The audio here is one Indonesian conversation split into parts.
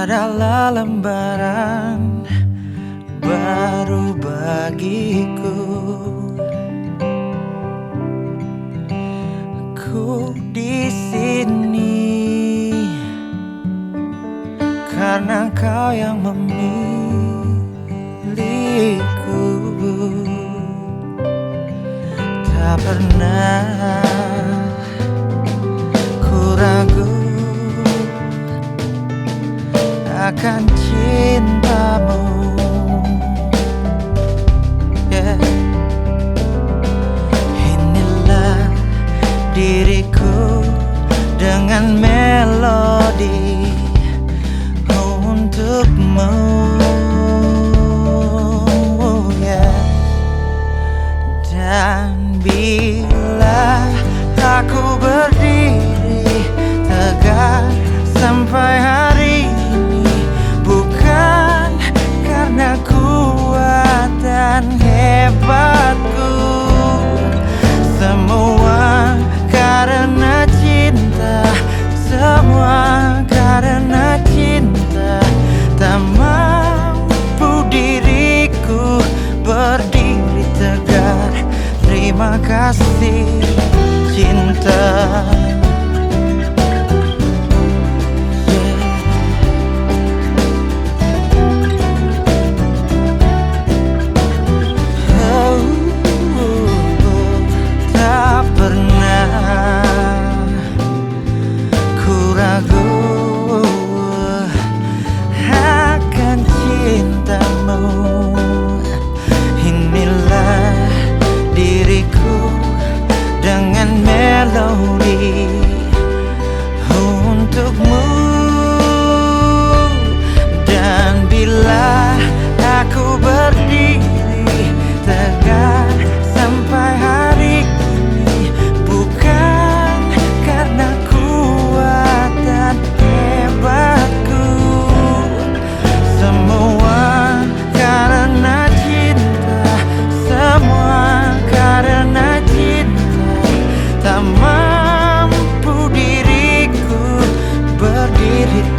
adalah lembaran baru bagiku. Ku di sini karena kau yang memilihku. Tak pernah 약한 긴 밤은 kasih cinta.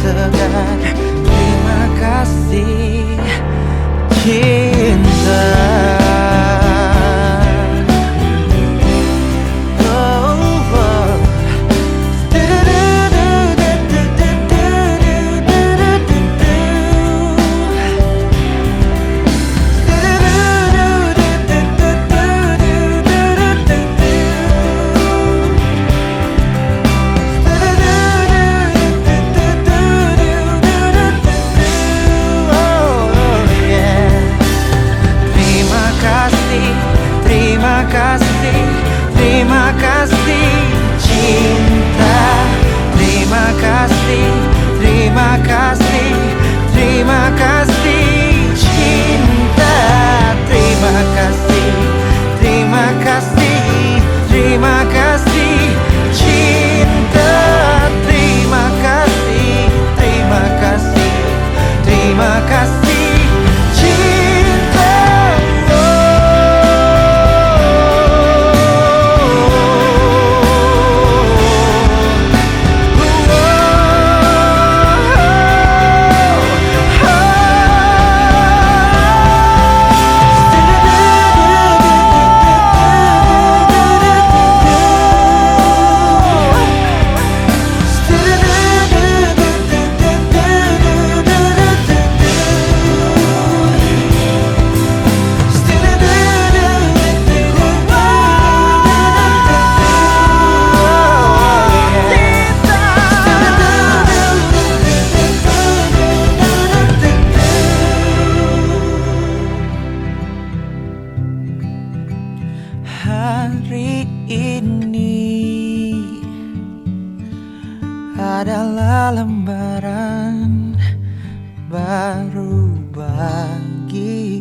tegar. Terima kasih cinta. kasih, terima kasih cinta. Terima kasih, terima kasih, terima kasih. hari ini adalah lembaran baru bagi